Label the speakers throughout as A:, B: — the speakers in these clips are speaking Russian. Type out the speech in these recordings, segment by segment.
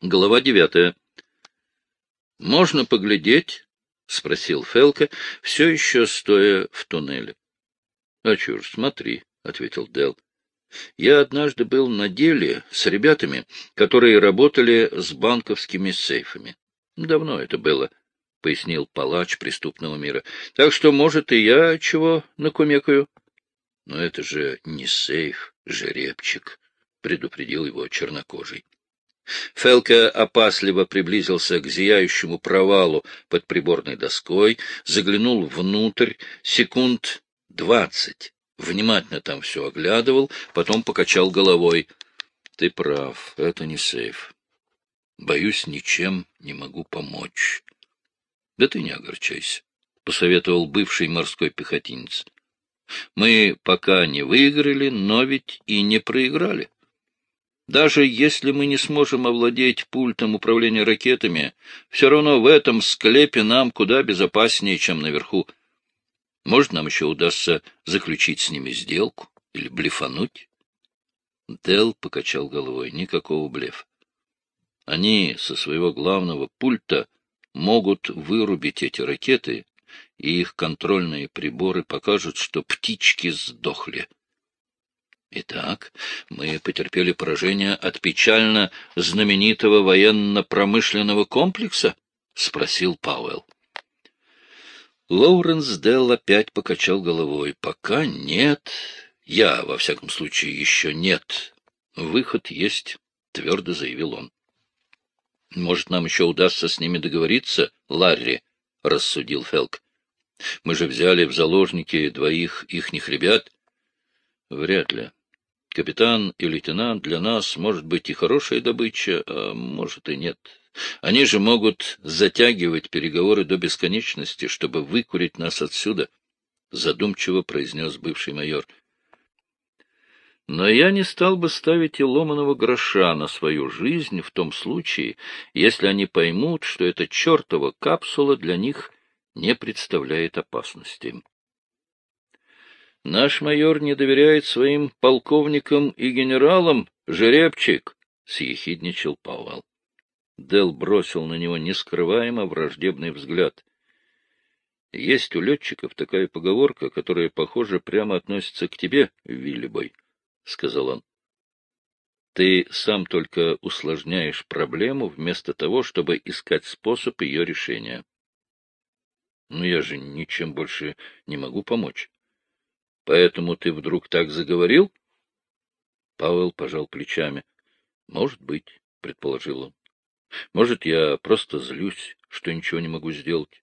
A: Глава девятая. «Можно поглядеть?» — спросил Фелка, все еще стоя в туннеле. — А чур, смотри, — ответил Дел. Я однажды был на деле с ребятами, которые работали с банковскими сейфами. Давно это было, — пояснил палач преступного мира. Так что, может, и я чего накумекаю. Но это же не сейф, жеребчик, — предупредил его чернокожий. Фелка опасливо приблизился к зияющему провалу под приборной доской, заглянул внутрь секунд двадцать, внимательно там все оглядывал, потом покачал головой. — Ты прав, это не сейф. Боюсь, ничем не могу помочь. — Да ты не огорчайся, — посоветовал бывший морской пехотинец. — Мы пока не выиграли, но ведь и не проиграли. Даже если мы не сможем овладеть пультом управления ракетами, все равно в этом склепе нам куда безопаснее, чем наверху. Может, нам еще удастся заключить с ними сделку или блефануть? Дел покачал головой. Никакого блефа. Они со своего главного пульта могут вырубить эти ракеты, и их контрольные приборы покажут, что птички сдохли. Итак, мы потерпели поражение от печально знаменитого военно-промышленного комплекса? — спросил Пауэлл. Лоуренс Делл опять покачал головой. — Пока нет. Я, во всяком случае, еще нет. Выход есть, — твердо заявил он. — Может, нам еще удастся с ними договориться, Ларри? — рассудил Фелк. — Мы же взяли в заложники двоих ихних ребят. — Вряд ли. Капитан и лейтенант для нас, может быть, и хорошая добыча, а может и нет. Они же могут затягивать переговоры до бесконечности, чтобы выкурить нас отсюда, — задумчиво произнес бывший майор. Но я не стал бы ставить и ломаного гроша на свою жизнь в том случае, если они поймут, что эта чертова капсула для них не представляет опасности. Наш майор не доверяет своим полковникам и генералам, жеребчик, — съехидничал Пауэлл. Дел бросил на него нескрываемо враждебный взгляд. Есть у летчиков такая поговорка, которая, похоже, прямо относится к тебе, Виллибой, — сказал он. Ты сам только усложняешь проблему вместо того, чтобы искать способ ее решения. Но ну, я же ничем больше не могу помочь. Поэтому ты вдруг так заговорил? Павел пожал плечами. — Может быть, — предположил он. — Может, я просто злюсь, что ничего не могу сделать.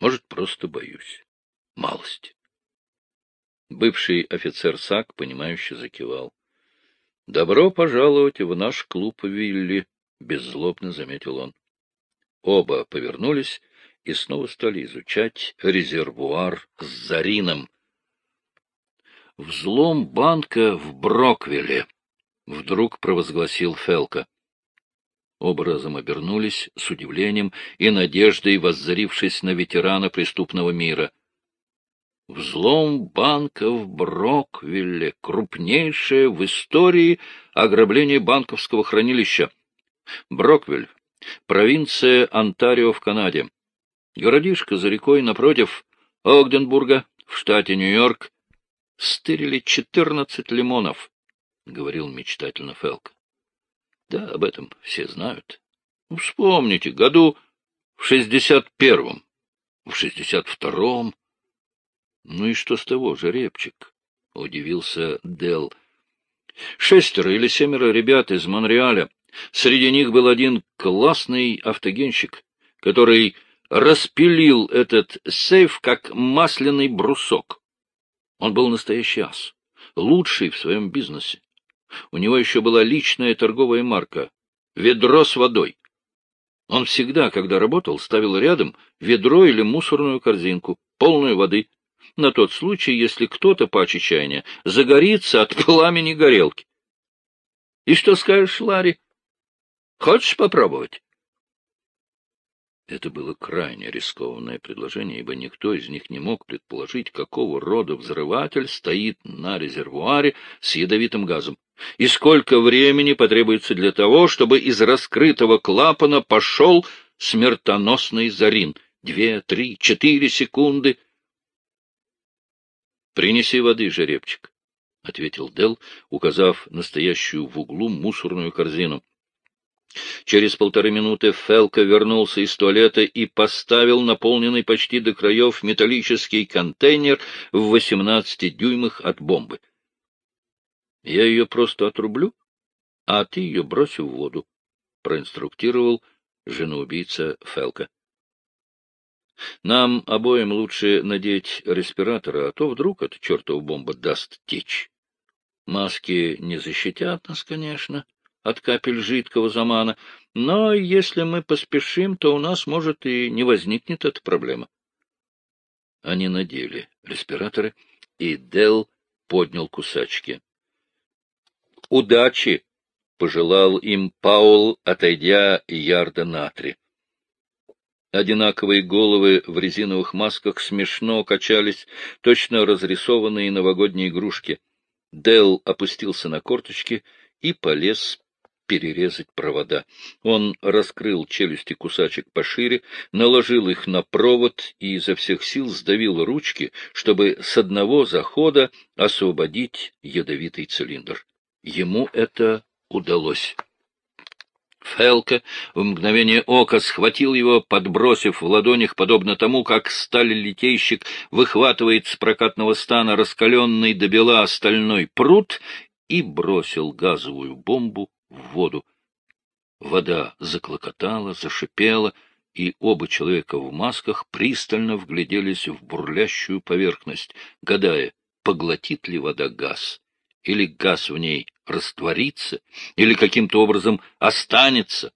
A: Может, просто боюсь. Малость. Бывший офицер САК, понимающе закивал. — Добро пожаловать в наш клуб, Вилли, — беззлобно заметил он. Оба повернулись и снова стали изучать резервуар с зарином, «Взлом банка в Броквилле», — вдруг провозгласил Фелка. Оба разом обернулись с удивлением и надеждой, воззрившись на ветерана преступного мира. Взлом банка в Броквилле, крупнейшее в истории ограбление банковского хранилища. Броквиль, провинция Онтарио в Канаде. Городишко за рекой напротив Огденбурга в штате Нью-Йорк стырили четырнадцать лимонов, — говорил мечтательно Фелк. — Да, об этом все знают. Ну, вспомните, году в шестьдесят первом, в шестьдесят втором. Ну и что с того, жеребчик? — удивился Дел. Шестеро или семеро ребят из Монреаля. Среди них был один классный автогенщик, который распилил этот сейф как масляный брусок. Он был настоящий ас, лучший в своем бизнесе. У него еще была личная торговая марка — ведро с водой. Он всегда, когда работал, ставил рядом ведро или мусорную корзинку, полную воды, на тот случай, если кто-то по чаяния загорится от пламени горелки. — И что скажешь, Ларри? Хочешь попробовать? Это было крайне рискованное предложение, ибо никто из них не мог предположить, какого рода взрыватель стоит на резервуаре с ядовитым газом. И сколько времени потребуется для того, чтобы из раскрытого клапана пошел смертоносный зарин? Две, три, четыре секунды. — Принеси воды, жеребчик, — ответил Дел, указав настоящую в углу мусорную корзину. Через полторы минуты Фелка вернулся из туалета и поставил наполненный почти до краев металлический контейнер в восемнадцати дюймах от бомбы. — Я ее просто отрублю, а ты ее брось в воду, — проинструктировал жену-убийца Фелка. — Нам обоим лучше надеть респираторы, а то вдруг эта чертова бомба даст течь. Маски не защитят нас, конечно, — от капель жидкого замана, но если мы поспешим, то у нас, может, и не возникнет эта проблема. Они надели респираторы, и Дел поднял кусачки. «Удачи!» — пожелал им Паул, отойдя ярда на три. Одинаковые головы в резиновых масках смешно качались, точно разрисованные новогодние игрушки. Дел опустился на корточки и полез перерезать провода. Он раскрыл челюсти кусачек пошире, наложил их на провод и изо всех сил сдавил ручки, чтобы с одного захода освободить ядовитый цилиндр. Ему это удалось. Фелка в мгновение ока схватил его, подбросив в ладонях, подобно тому, как сталелитейщик выхватывает с прокатного стана раскаленный до бела стальной пруд и бросил газовую бомбу в воду. Вода заклокотала, зашипела, и оба человека в масках пристально вгляделись в бурлящую поверхность, гадая, поглотит ли вода газ, или газ в ней растворится, или каким-то образом останется,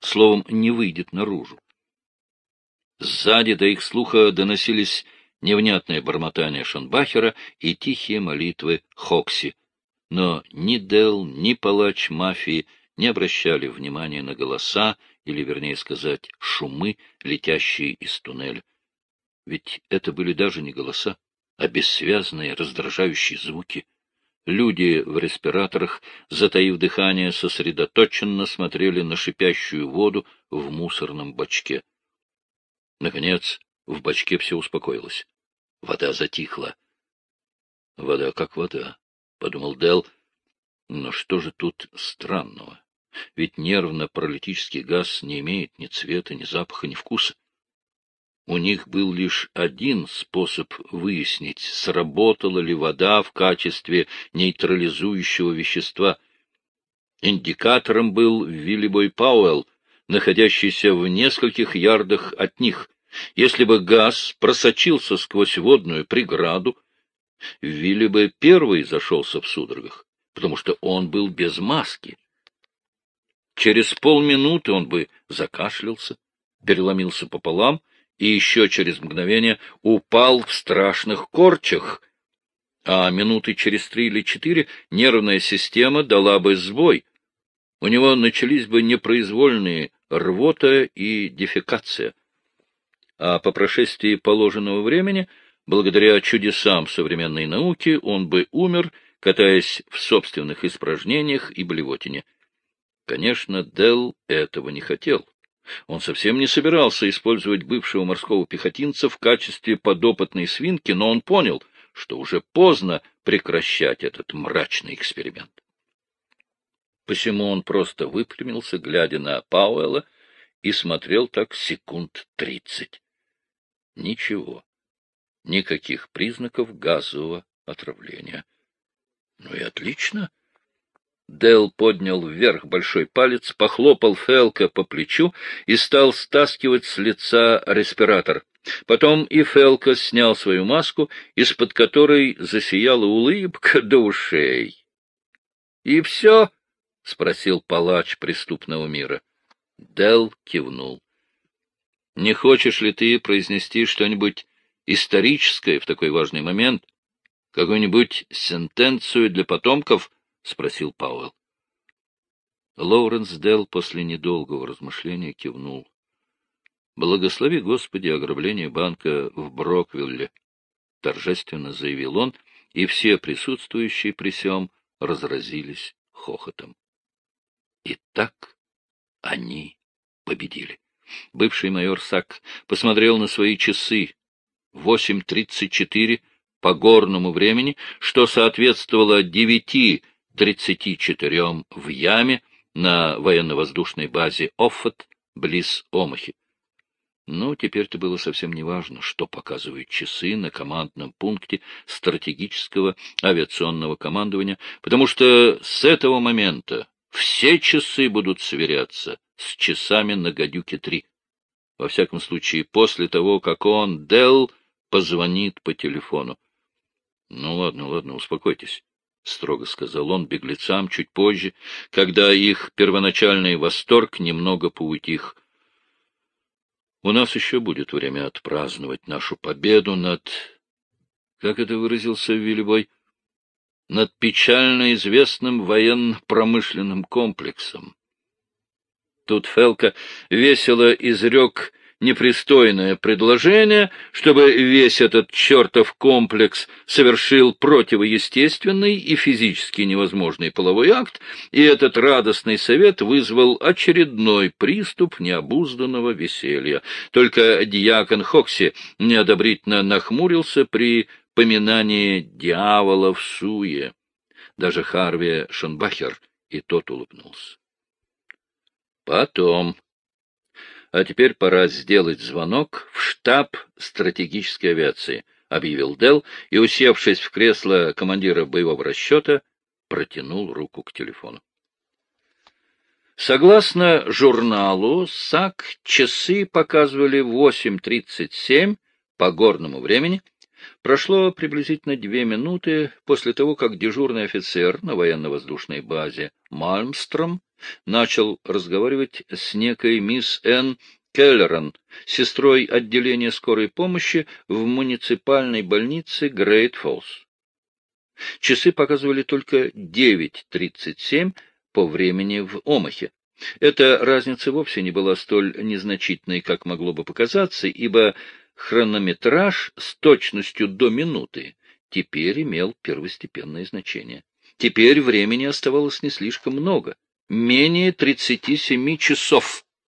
A: словом, не выйдет наружу. Сзади до их слуха доносились невнятное бормотание Шанбахера и тихие молитвы Хокси, но ни Дел, ни палач мафии не обращали внимания на голоса, или, вернее сказать, шумы, летящие из туннеля. Ведь это были даже не голоса, а бессвязные, раздражающие звуки. Люди в респираторах, затаив дыхание, сосредоточенно смотрели на шипящую воду в мусорном бачке. Наконец, в бачке все успокоилось. Вода затихла. Вода как вода подумал Дел. Но что же тут странного? Ведь нервно-паралитический газ не имеет ни цвета, ни запаха, ни вкуса. У них был лишь один способ выяснить, сработала ли вода в качестве нейтрализующего вещества. Индикатором был Виллибой Пауэлл, находящийся в нескольких ярдах от них. Если бы газ просочился сквозь водную преграду, Вилли бы первый зашелся в судорогах, потому что он был без маски. Через полминуты он бы закашлялся, переломился пополам и еще через мгновение упал в страшных корчах, а минуты через три или четыре нервная система дала бы сбой. У него начались бы непроизвольные рвота и дефекация. А по прошествии положенного времени — Благодаря чудесам современной науки он бы умер, катаясь в собственных испражнениях и блевотине. Конечно, Дел этого не хотел. Он совсем не собирался использовать бывшего морского пехотинца в качестве подопытной свинки, но он понял, что уже поздно прекращать этот мрачный эксперимент. Посему он просто выпрямился, глядя на Пауэлла, и смотрел так секунд тридцать. Ничего. Никаких признаков газового отравления. Ну и отлично. Дел поднял вверх большой палец, похлопал Фелка по плечу и стал стаскивать с лица респиратор. Потом и Фелка снял свою маску, из-под которой засияла улыбка до ушей. — И все? — спросил палач преступного мира. Дел кивнул. — Не хочешь ли ты произнести что-нибудь историческое в такой важный момент? Какую-нибудь сентенцию для потомков? — спросил Пауэлл. Лоуренс Делл после недолгого размышления кивнул. — Благослови, Господи, ограбление банка в Броквилле, — торжественно заявил он, и все присутствующие при сём разразились хохотом. И так они победили. Бывший майор Сак посмотрел на свои часы. 8.34 по горному времени, что соответствовало 9.34 в яме на военно-воздушной базе Оффот близ Омахи. Ну, теперь-то было совсем неважно, что показывают часы на командном пункте стратегического авиационного командования, потому что с этого момента все часы будут сверяться с часами на «Гадюке-3». Во всяком случае, после того, как он, Дел, позвонит по телефону. — Ну, ладно, ладно, успокойтесь, — строго сказал он беглецам чуть позже, когда их первоначальный восторг немного поутих. — У нас еще будет время отпраздновать нашу победу над... Как это выразился Виллибой? Над печально известным военно-промышленным комплексом. Тут Фелка весело изрек непристойное предложение, чтобы весь этот чертов комплекс совершил противоестественный и физически невозможный половой акт, и этот радостный совет вызвал очередной приступ необузданного веселья. Только диакон Хокси неодобрительно нахмурился при поминании дьявола в суе. Даже Харви Шонбахер и тот улыбнулся. Потом. А теперь пора сделать звонок в штаб стратегической авиации, объявил Дел и, усевшись в кресло командира боевого расчета, протянул руку к телефону. Согласно журналу, САК часы показывали 8.37 по горному времени. Прошло приблизительно две минуты после того, как дежурный офицер на военно-воздушной базе Мальмстром начал разговаривать с некой мисс Н. Келлерон, сестрой отделения скорой помощи в муниципальной больнице Грейт Фоллс. Часы показывали только 9.37 по времени в Омахе. Эта разница вовсе не была столь незначительной, как могло бы показаться, ибо хронометраж с точностью до минуты теперь имел первостепенное значение. Теперь времени оставалось не слишком много менее 37 часов.